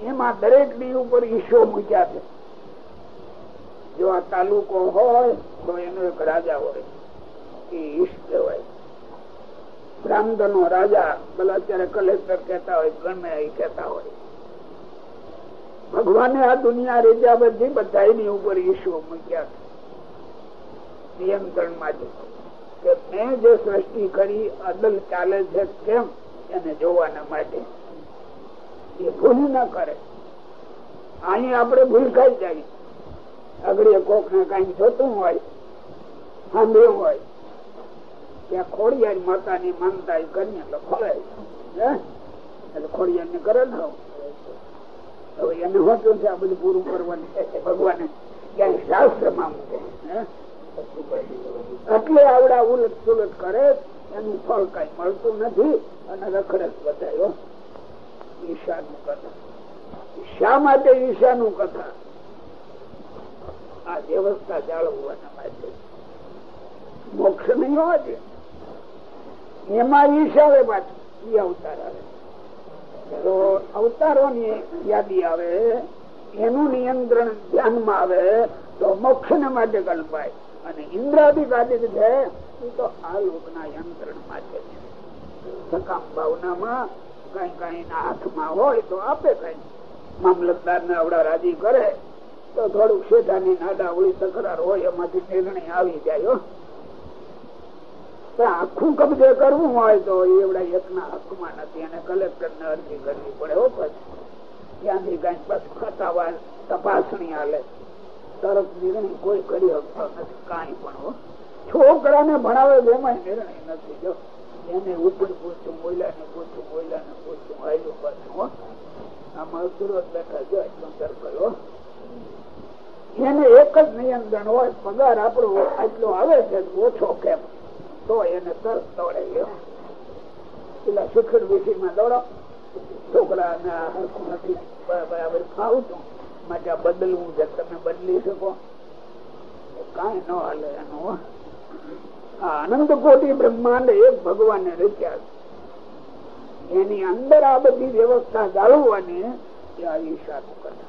એમાં દરેક ડી ઉપર ઈશો મૂક્યા છે. જો આ તાલુકો હોય, તો એનો એક રાજા હોય. એ ઈશ કહેવાય. પ્રાંત રાજા, ભલે અત્યારે કલેક્ટર કેતા હોય, ગમે એ કેતા હોય. ભગવાને આ દુનિયા રેજા બધી બધા ઉપર ઈશ્વર મૂક્યા નિયંત્રણ માટે કે મેં જે સૃષ્ટિ કરી, અદલ ચાલે છે કેમ? એને જોવાના માટે એ ભૂલ ના કરે. અહીં આપણે ભૂલ ખાઈ જાય. આગળ કોક ને કઈ જોતું હોય, સાંભળ્યું હોય ત્યાં ખોડિયાર માતાની માનતા કરીને હે? એટલે ખોડિયાર ને કરે ને હવે એને હોતું છે આ બધું પૂરું કરવાનું. ભગવાને, ક્યાંય શાસ્ત્રમાં મૂકે એટલે આવડા ઉલટ સુલટ કરે, એનું ફળ કઈ મળતું નથી, અને રખડત બતાવ્યો ઈશાનું કથા. શા માટે ઈશાનું કથા? આ વ્યવસ્થા જાળવવાના માટે. મોક્ષ નહીં હોવા જોઈએ એમાં ઈશાવે પાછું એ અવતાર આવે. તો અવતારો યાદી આવે, એનું નિયંત્રણ ધ્યાનમાં આવે, તો મોક્ષ ને માટે કલ્પાય. અને ઇન્દ્રાદિક આદિક છે, એ તો આ લોકના યંત્રણ માટે છે. સકામ ભાવનામાં કઈ કઈ ના હાથમાં હોય તો આપે કઈ. મામલતદાર ને આવડા રાજી કરે, તો થોડુંક શેઠાની નાડાવળી તકરાર હોય, એમાંથી નિર્ણય આવી જાય આખું કબજે કરવું હોય તો એવડા એકના હકમાં નથી અને કલેક્ટર ને અરજી કરવી પડે, હો પછી. ત્યાંથી કઈ ખતાવા તપાસણી હાલે. તરત નિર્ણય કોઈ કરી શકતો નથી, કાંઈ પણ, હો. છોકરાને ભણાવે એમાં નિર્ણય નથી, જો. એને ઉપર પૂછું બોલ્યા ને પૂછું બોલ્યા ને પૂછું આયલું પાછું આમાં સુરત બેઠા જો એકદમ સર્કલ એને એક જ નિયંત્રણ હોય, પગાર આપણો આટલો આવે છે, ઓછો કેમ? તો એને બદલવું છે, તમે બદલી શકો. કઈ ન હાલે એનું આ અનંત કોટી બ્રહ્માંડ એક ભગવાને રચ્યા છે. એની અંદર આ બધી વ્યવસ્થા જાળવવાની આ ઈશાનું કથા.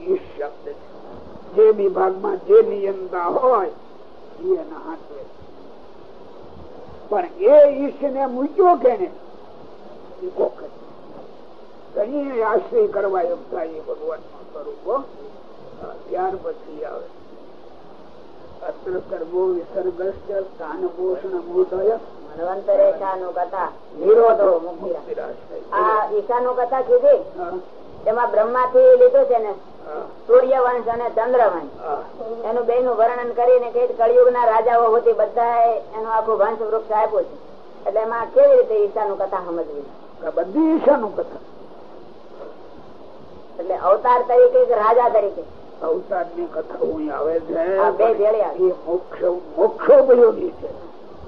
ઈશ શબ્દ છે. જે વિભાગમાં જે નિયંતા હોય એના હાથે પણ એ ઈશ ને મૂક્યો કે ને એ કોક જ. કઈ આશ્રય કરવા એમ થાય ભગવાનનું સ્વરૂપ ત્યાર પછી આવે. અત્ર સર્વો વિસર્ગશ્ચ સ્થાન પોષણ મૂર્ધય મનવંતરેશાનું કથા નિરોધો મુક્તિરા. મુક્તિરાશ્રય. આ ઈશાનું કથા કીધી? એમાં બ્રહ્મા થી લીધું છે ને? સૂર્યવંશ અને ચંદ્રવંશ. એનું બે નું વર્ણન કરીને કે કળિયુગ ના રાજાઓ હોતી બધા એનું આખું વંશ વૃક્ષ આપ્યું છે. એટલે એમાં કેવી રીતે ઈશાનું કથા સમજવી? બધી ઈશાનું કથા. એટલે અવતાર તરીકે કે રાજા તરીકે? અવતારની કથા આવે છે બે ભેળી. એ મોક્ષ ઉપયોગી છે.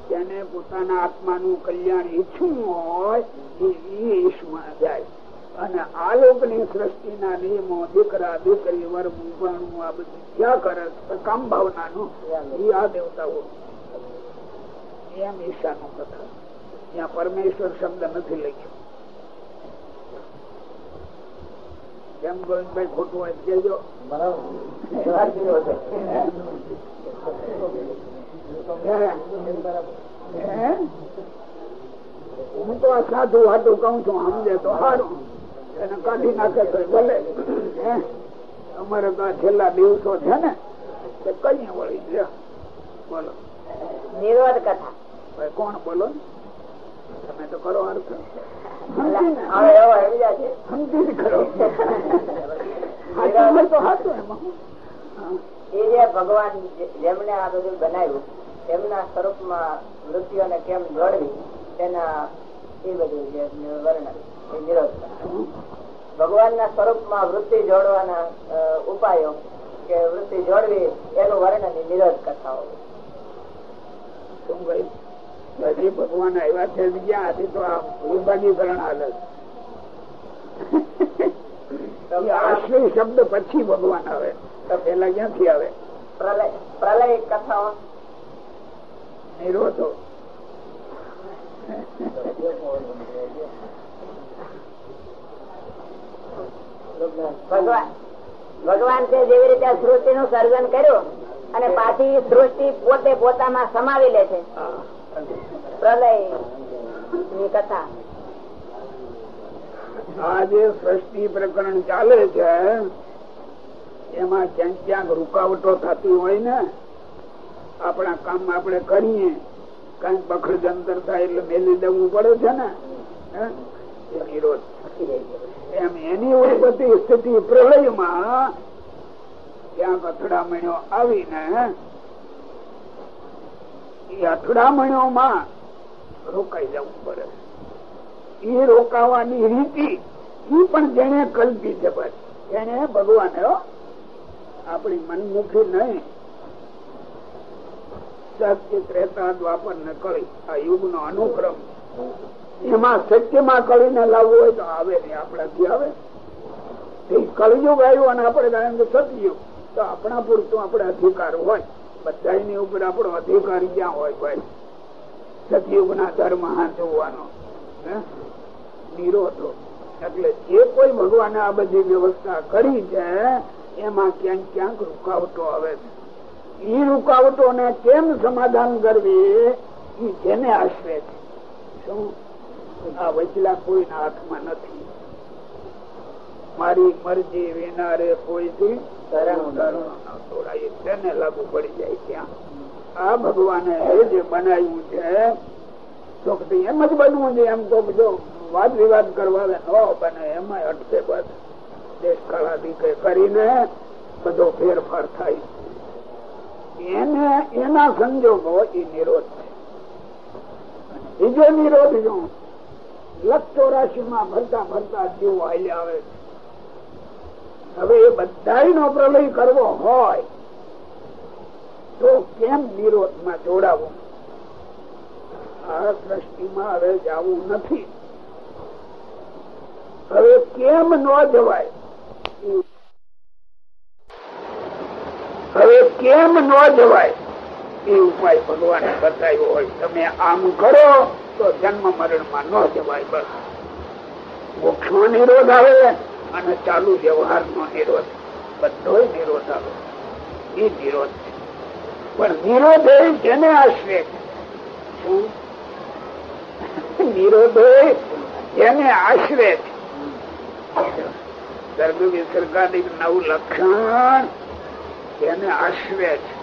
તેને પોતાના આત્માનું કલ્યાણ ઈચ્છવું હોય એ ઈશમાં જાય. અને આલોકની લોકની સૃષ્ટિના નિયમો, દીકરા, દીકરી વરવું ભણવું આ બધું ક્યાં કરે કામ કામ ભાવનાનું? એ આ દેવતાઓ. એમ ઈશાનું કથા. ત્યાં પરમેશ્વર શબ્દ નથી લખ્યો. કેમ ગોવિંદભાઈ ખોટું હોય કેજો હું? તો આ સાધુ હાટું કઉ છું, સમજે તો સારું. એને કાઢી નાખે તો ભલે. અમારે તો છેલ્લા દિવસો છે ને તે કઈ વળી છે? બોલો. નિરોધ કથા. કોણ બોલો? તમે તો કરો અર્થ. કરો. તો એમાં એ જે ભગવાન જે- જેમણે આ બધું બનાવ્યું એમના સ્વરૂપમાં મૃત્યુને કેમ જોડવી તેના એ બધું જે વર્ણન. એ ના સ્વરૂપમાં વૃત્તિ જોડવાના ઉપાયો કે વૃત્તિ જોડવી એનું વર્ણન નિરોધ કથાઓ. હજી ભગવાન આવ્યા છે ક્યાં તો આ વિભાગીકરણ હાલે આશ્રય શબ્દ પછી ભગવાન આવે. તો પેલા ક્યાંથી આવે? પ્રલય પ્રલય કથાઓ. નિરોધો. ભગવાન. જેવી રીતે સૃષ્ટિ નું સર્જન કર્યું અને પાછી સૃષ્ટિ પોતે પોતામાં સમાવી લે છે. પ્રલયની કથા. આ જે સૃષ્ટિ પ્રકરણ ચાલે છે એમાં ક્યાંક ક્યાંક રૂકાવટો થતી હોય ને આપણા કામ આપણે કરીએ કંઈક બખડ જંતર થાય એટલે મેલી દેવું પડે છે ને? એ નિરોધ એમ એની ઉત્પત્તિ સ્થિતિ પ્રલયમાં ત્યાં અથડામણીઓ આવીને એ અથડામણીઓમાં રોકાઈ જવું પડે. એ રોકાવાની રીતિ એ પણ જેને કલ્પી છે એને ભગવાન આપણી મનમુખી નહીં. સચિત રહેતા દ્વાપર ને કળી આ યુગ નો અનુક્રમ. એમાં સત્યમાં કળીને લાવવું હોય તો આવે નહીં આપણાથી આવે. કળિયુગ આવ્યું અને આપણે કારણ કે સતયુગ. તો આપણા પૂરતું આપણે અધિકાર હોય. બધાની ઉપર આપણો અધિકાર ક્યાં હોય ભાઈ? સતયુગ ના ધર્મ હે? નિરોધો. એટલે જે કોઈ ભગવાને આ બધી વ્યવસ્થા કરી છે, એમાં ક્યાંક ક્યાંક રૂકાવટો આવે છે. એ રૂકાવટો કેમ સમાધાન કરવી? એ જેને આશરે છે. શું? આ વચલા કોઈના હાથમાં નથી. મારી મરજી વિનારે કોઈથી તોડાય. તેને લાગુ પડી જાય ત્યાં. આ ભગવાને જે બનાવ્યું છે, તો એમ જ બનવું છે. એમ તો જો વાદ વિવાદ કરવા ન બને એમાં અટકે બસ. દેશ કાળાદીકે કરીને બધો ફેરફાર થાય. એને, એના સંજોગો એ નિરોધ છે બીજો નિરોધ જો લક્ષ રાશિમાં ભરતા ભરતા જીવ હાલ્યા આવે હવે એ બધા પ્રલય કરવો હોય તો કેમ નિરોધ જોડાવું? આ દ્રષ્ટિમાં હવે જવું નથી. હવે કેમ ન જવાય? હવે કેમ ન જવાય? એ ઉપાય ભગવાને બતાવ્યો હોય. તમે આમ કરો તો જન્મ મરણમાં ન જવાય બસ. મોક્ષ નિરોધ આવે અને ચાલુ વ્યવહાર નો નિરોધ. બધો નિરોધ આવે. એ નિરોધ છે. પણ નિરોધ જેને આશરે શું? નિરોધ જેને આશરે છે. ગર્ભ વિસર્ગાદિક નવું લક્ષણ જેને આશરે છે.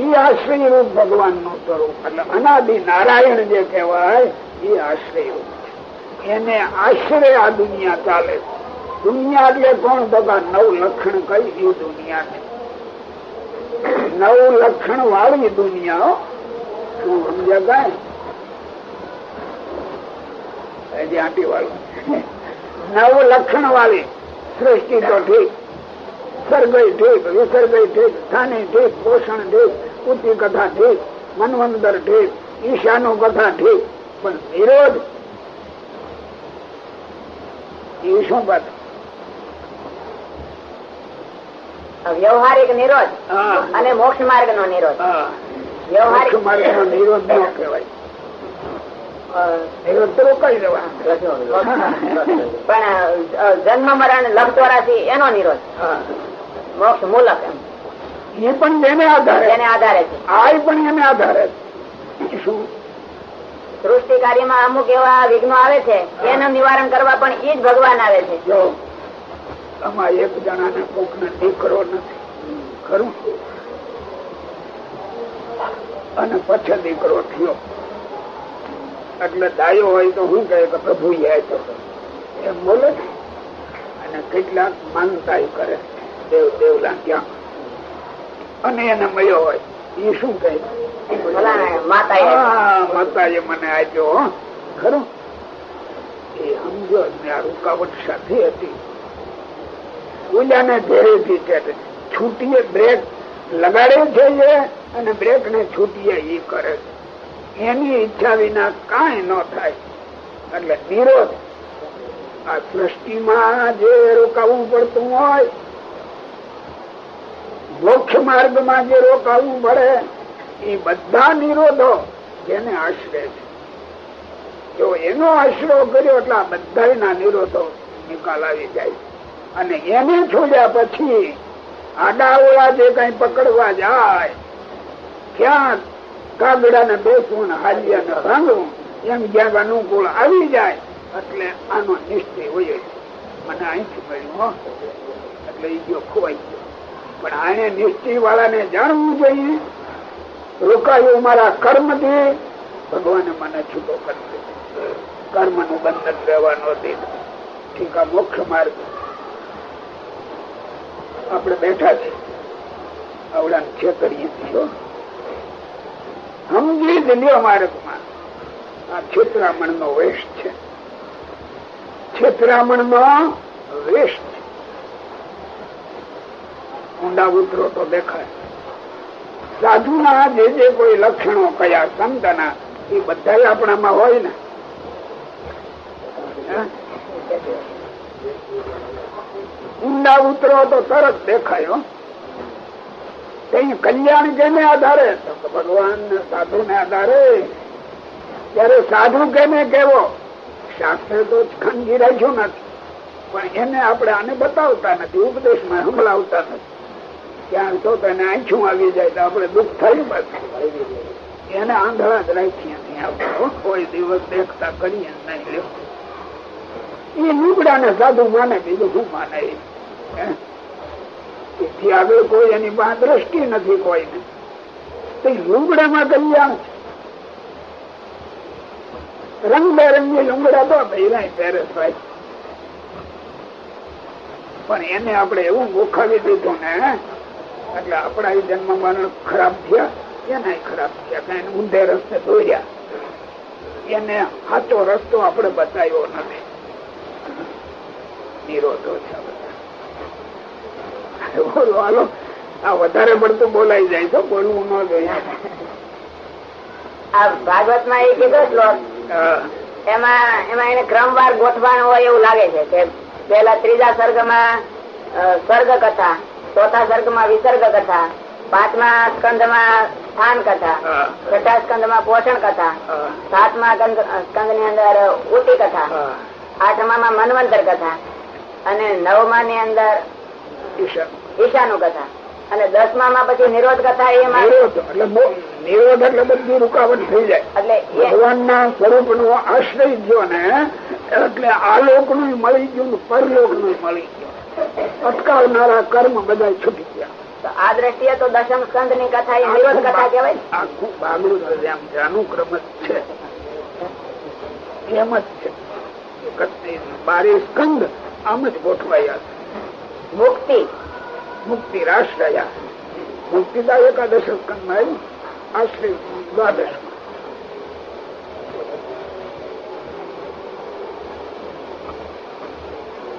એ આશ્રય રૂપ સ્વરૂપ. એટલે અનાદિ નારાયણ જે કહેવાય એ આશ્રય રૂપ એને આશરે આ દુનિયા ચાલે દુનિયા એટલે કોણ? બધા નવ લક્ષણ કઈ એ દુનિયા નવ લક્ષણ વાળી દુનિયા, શું સમજ્યા કઈ? હજી આંટી વાળું નવ લક્ષણ વાળી. સૃષ્ટિ તો ઠીક. સર્ગય ઠીક વિસર્ગ ઠીક સ્થાની ઠીક પોષણ ઠીક ઉતી કથા ઠીક મનવંદર ઠીક ઈશાનો કથા ઠીક પણ વિરોધ? એ શું વાત? વ્યવહારિક નિરોધ અને મોક્ષ માર્ગ નો નિરોધ વ્યવહારિક નિરોધ ન કહેવાય. નિરોધ તો રોકાઈ પણ જન્મ મરણ લગતો ચોરાસી એનો નિરોધ. મોક્ષ મૂલક એમ. એ પણ એને આધારે. એને આધારે છે. આ પણ એને આધારે. શું? સૃષ્ટિ કાર્યમાં અમુક એવા વિઘ્નો આવે છે એનું નિવારણ કરવા પણ એ જ ભગવાન આવે છે. જો આમાં એક જણાને કોક ને દીકરો નથી. ખરું? અને પછી દીકરો થયો. એટલે દાયો હોય તો હું કહે કે પ્રભુ તો એમ બોલે અને કેટલાક માનતા કરે. દેવ દેવલા ક્યાં? અને એને મળ્યો હોય. એ શું કહે? માતાએ. મને આપ્યો ખરું? એ સમજો ને આ રૂકાવટ સાથે હતી. ઓલાને ધેરેથી કે છૂટીએ બ્રેક લગાડે છે એ અને બ્રેક ને છૂટીએ એ કરે છે. એની ઈચ્છા વિના કાંઈ ન થાય. એટલે નિરોધ. આ સૃષ્ટિમાં જે રોકાવું પડતું હોય મોક્ષ માર્ગમાં જે રોકાવું પડે, એ બધા નિરોધો જેને આશરે છે. જો એનો આશરો કર્યો એટલે આ બધા નિરોધો નિકાલ આવી જાય. અને એને છોડ્યા પછી આડાવડા જે કઈ પકડવા જાય ક્યાં કાગડા ને બેસવું હાલ્યા ને ભાંગવું એમ જ્યાં અનુકૂળ આવી જાય, એટલે આનો નિશ્ચય હોય મને અહીંથી મળ્યું એટલે એ ગયો ખોવાઈ ગયો. પણ આને નિશ્ચય વાળાને જાણવું જોઈએ. રોકાયું મારા કર્મથી ભગવાને મને છૂટો કરી દીધો કર્મનું બંધન રહેવાનો ઠીક મોક્ષ માર્ગ. આપણે બેઠા છે. આવડા છેતરીએ છીએ સમજી જ માર્ગમાં. આ છેતરામણ નો વેશ છે. છેતરામણ નો વેશ છે ઊંડા ઉતરો તો દેખાય. સાધુના જે જે કોઈ લક્ષણો કયા સંતના, એ બધા આપણામાં હોય ને. ઊંડા ઉતરો તો તરત દેખાયો કઈ કલ્યાણ કેને આધારે? ભગવાન સાધુ ને આધારે. ત્યારે સાધુ કેને કેવો શાસ્ત્ર તો ખાનગી રાખ્યું નથી. પણ એને આપણે આને બતાવતા નથી, ઉપદેશમાં સંભળાવતા નથી. ત્યાં તો તને આંખું આવી જાય તો આપડે દુઃખ થયું પાછું. એને આંધળા જ રાખીએ કોઈ દિવસ દેખતા કરીએ નહીં એ લુગડા ને સાધુ માને, બીજું શું માને એથી આગળ કોઈ એની પાસે દ્રષ્ટિ નથી કોઈને. તો લુગડામાં કલ્યાણ રંગબેરંગી લુગડા તો પહેલા પહેરે ભાઈ પણ એને આપણે એવું ગોખાવી દીધું ને એટલે આપણા જન્મ મરણ ખરાબ થયા એના ખરાબ થયા કઈ ઊંધે રસ્તે દોર્યા. એને સાચો રસ્તો આપણે બતાવ્યો નથી. નિરોધો છે બોલો હાલો. આ વધારે પડતું બોલાઈ જાય તો બોલવું ન જોઈએ. આ ભાગવતમાં એ કીધો શ્લોક એમાં એમાં એને ક્રમવાર ગોઠવાનું હોય એવું લાગે છે કે પેલા ત્રીજા સર્ગમાં સર્ગ કથા ચોથા સર્ગમાં વિસર્ગ કથા પાંચમા સ્કંદમાં સ્થાન કથા. છઠ્ઠા સ્કંદમાં પોષણ કથા સાતમા સ્કંદની અંદર ઉટી કથા. આઠમામાં મનવંતર કથા અને નવમા ની અંદર. ઈશાનું કથા અને દસમામાં પછી નિરોધ કથા એ નિરોધ એટલે બધી રૂકાવટ થઈ જાય એટલે ભગવાન ના સ્વરૂપ નો આશ્રય ગયો ને એટલે આ લોકનું મળી ગયું પરલોકનું મળી ગયું અટકાવનારા કર્મ બધા છૂટી ગયા. આ દ્રષ્ટિએ તો દશમ સ્કંદની કથા એ નિરોધ કથા કહેવાય છે આમ છે, અનુક્રમ જ છે. એમ જ છે. બારે સ્કંદ આમ જ ગોઠવાયા મુક્તિ. મુક્તિ રાષ્ટ્રયા. મુક્તિદા એકાદશ સ્કંદમાં આવ્યું આશ્રય દ્વાદશ.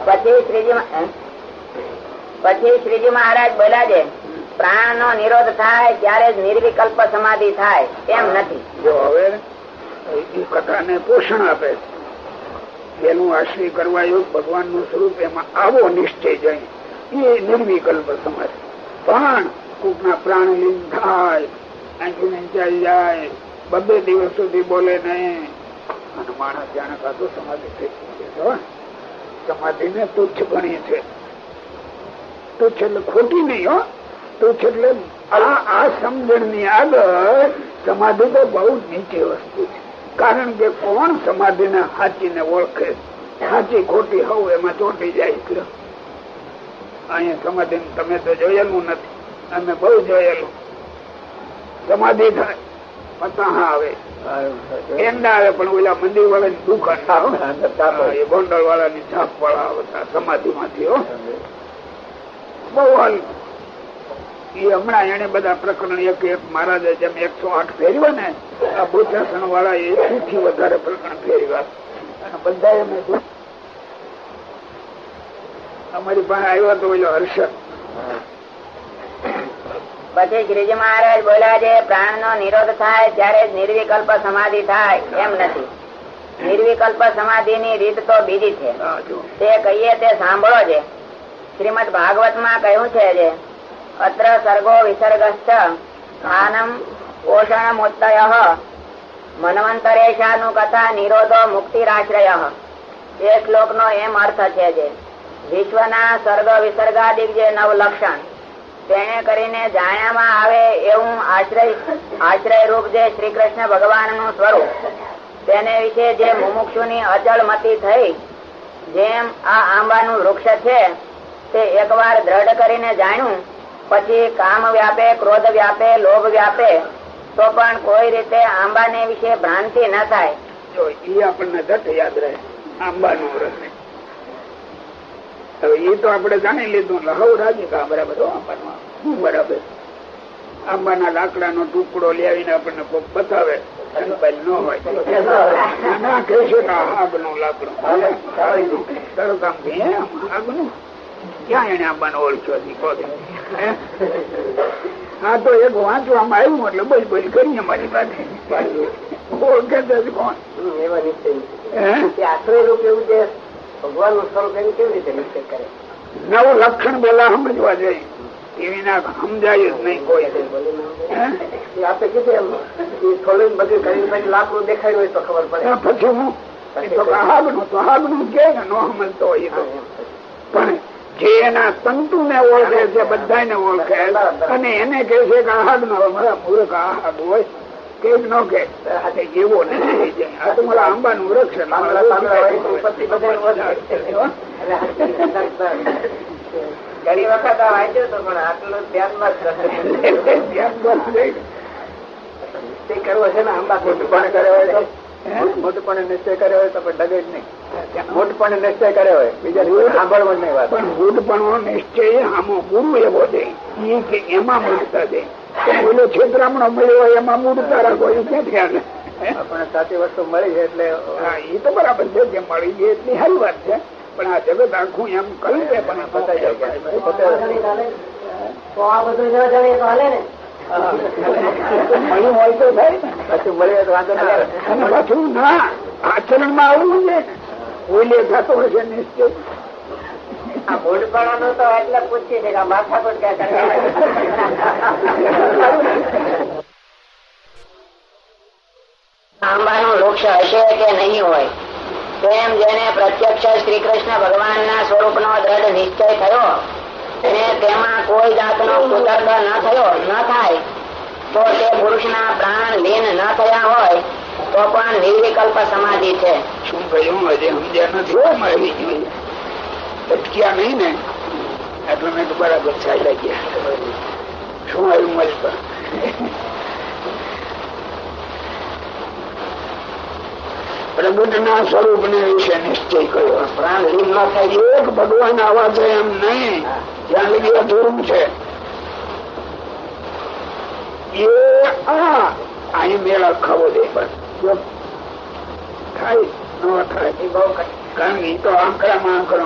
પછી શ્રીજી? પછી શ્રીજી મહારાજ બોલ્યા છે પ્રાણ નો નિરોધ થાય ત્યારે જ નિર્વિકલ્પ સમાધિ થાય. એમ નથી. જો હવે કથાને પોષણ આપે, એનું આશ્રય કરવા યોગ ભગવાનનું સ્વરૂપ એમાં આવો નિશ્ચય જાય, એ નિર્વિકલ્પ સમાધિ. પણ કોકના પ્રાણ લીન થાય, આંખી નીચાઈ જાય, બબે દિવસ સુધી બોલે નહીં. અને માણસ જાણે કાતો સમાધિ થઈ હો. સમાધિને તુચ્છ ગણી છે તુચ્છ છેલ્લે ખોટી નહીં હો. તો છેલ્લે આ આ સમજણની આગળ સમાધિ તો બહુ નીચે વસ્તુ છે. કારણ કે કોણ સમાધિ ને સાચી ને ઓળખે? સાચી ખોટી હોવ એમાં ચોટી જાય છે અહીંયા સમાધિ તમે તો જોયેલું નથી. અમે બહુ જોયેલું. સમાધિ થાય પતાહા આવે. એંડા આવે પણ ઓલા મંદિર વાળા ની દુકાન હતા ગોંડલ વાળા ની છાપ વાળા આવતા સમાધિ માંથી હો. બહુ હાલ. એ હમણાં એને બધા પ્રકરણ એક એક મહારાજે જેમ એકસો આઠ ફેરવ્યા ને આ બુદ્ધાસન વાળા એ થી વધારે પ્રકરણ ફેરવ્યા. અને બધા એમ અમારી પાસે આવ્યો તો ઓલો હર્ષદ. પછી શ્રીજી મહારાજ બોલ્યા છે પ્રાણ નો નિરોધ થાય ત્યારે નિર્વિકલ્પ સમાધિ થાય. એમ નથી. નિર્વિકલ્પ સમાધિ ની રીત તો બીજી છે. તે કહીએ તે સાંભળો છે શ્રીમદ ભાગવતમાં કહ્યું છે અત્ર સર્ગો વિસર્ગસ્થ સ્થાનમ પોષણ મુત્તય મનવંતરેશાનું કથા નિરોધો મુક્તિરાશ્રય. એ શ્લોક નો એમ અર્થ છે જે, વિશ્વના સર્ગ વિસર્ગાદિક જે નવ લક્ષણ તેને કરીને જાણ્યામાં આવે એવું આશ્રય આશ્રય રૂપ જે શ્રી કૃષ્ણ ભગવાનનું સ્વરૂપ, તેને વિશે જે મુમુક્ષુ ની અચળ મતી થઈ, જેમ આ આંબાનું વૃક્ષ છે તે એકવાર દ્રઢ કરીને જાણ્યું પછી કામ વ્યાપે ક્રોધ વ્યાપે લોભ વ્યાપે તો પણ કોઈ રીતે આંબાને વિશે ભ્રાંતિ ન થાય આપણને જાણી લીધું આંબાનું આંબાના લાકડાનો ટુકડો લેવીને આપણને કોક બતાવે ન હોય ના કહે છે કે આ આગનું લાકડું તરત આમ આગનું ક્યાં એને આંબાનો ઓળખ્યો? હે? તો એક વાંચવામાં આવ્યું એટલે બોલ બોલ કરીએ મારી પાસે. ઓળખે જ કોણ? હે? આશ્રય રૂપ એવું જે ભગવાનનું સ્વરૂપ એનું કેવી રીતે નિશ્ચય કરે? નવું લક્ષણ બોલા સમજવા જોઈએ. એવી ના સમજાય જ નહીં કોઈ. આપે કીધું એમ. થોડું બધું કરી પછી લાકડું દેખાયું હોય તો ખબર પડે. પછી હું તો તો હાગનું કે નો ન સમજતો હોય પણ જે એના તંતુ ને ઓળખે છે બધા ને ઓળખે અને એને કે છે કે આહાગ નો મારા મૂર્ખ આહાગ હોય કે જ ન કે જેવો નથી આ તો મારા વૃક્ષ બધાને ઓળખે. હો? ઘણી વખત આ વાંચ્યો તો પણ આટલું ધ્યાનમાં જ રહે. ધ્યાન બસ રહી. નિશ્ચય કરવો છે ને આંબા મોટુંપણે કર્યો હોય તો મોટુંપણે નિશ્ચય કર્યો હોય તો પણ ડગે જ નહીં. મોટુંપણે નિશ્ચય કર્યો હોય બીજા સાંભળવા નહીં વાત. પણ બુદ્ધપણો નિશ્ચય આમાં ગુરુ એવો દે એ કે એમાં મૂળતા દે પણ ઓલો છેતરામણો મળ્યો એમાં મૂળતા રાખો એ ક્યાંથી આવે હે? આપણને સાચી વસ્તુ મળી છે એટલે હા એ તો બરાબર છે જે મળી ગઈ એટલી સારી વાત છે. પણ આ જગત આખું એમ કહ્યું છે પણ. તો આ બધું ન જાણીએ તો હાલે ને? મળ્યું હોય તો થાય પછી મળે તો વાંધો ના આવે. પાછું ના. આચરણમાં આવવું છે. ને ઓલે થતો હશે આ તો એટલે ક્યાં આંબાનું વૃક્ષ હશે કે નહીં હોય? તેમ જેને પ્રત્યક્ષ શ્રી કૃષ્ણ ભગવાનના સ્વરૂપનો દ્રઢ નિશ્ચય થયો અને તેમાં કોઈ જાતનો કુતર્ક ન થયો ન થાય તો તે પુરુષના પ્રાણ લીન ન થયા હોય તો પણ નિર્વિકલ્પ સમાધિ છે. શું કહ્યું? હજી સમજ્યા નથી. અટક્યા નહીં ને એટલે મેં તો બરાબર ચાલ્યા ગયા. શું આવ્યું મારી પાસે પ્રગટ ના સ્વરૂપ ને વિશે નિશ્ચય કર્યો. પ્રાણહીન એક ભગવાન આવા છે એમ નહીં. જ્યાં લગી અધૂરું છે. એ આ અહીં મેળા ખાવો દે પણ. થાય ન ખાય. કારણ કે તો આંકડામાં આંકડો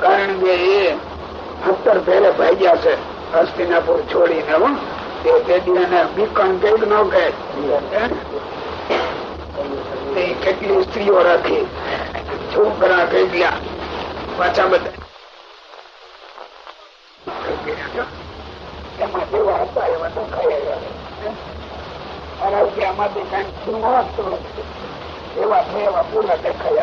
કારણ કે એ સત્તર ફેરે ભાગ્યા છે. હસ્તિનાપુર છોડીને હો. તે એને બીકણ કંઈક ન કહે. તે કેટલી સ્ત્રીઓ રાખી છોકરા કેટલા પાછા બધા. છે, એવા પૂરા દેખાઈ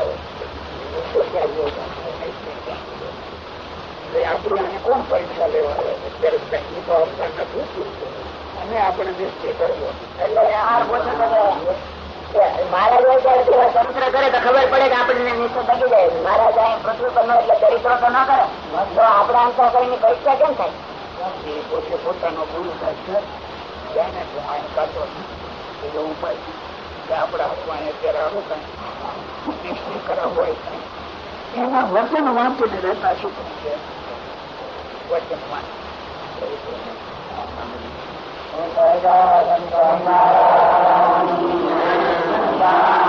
અને આપણે નિશ્ચય કરવો. એટલે મહારાજ તંત્ર કરે તો ખબર પડે કરે તો આપણે તો કરીને પરીક્ષા કેમ થાય પોતે પોતાનો ગુરુ થાય એના વચન વાંચીને રહેતા છે વચન વાંચ Wow.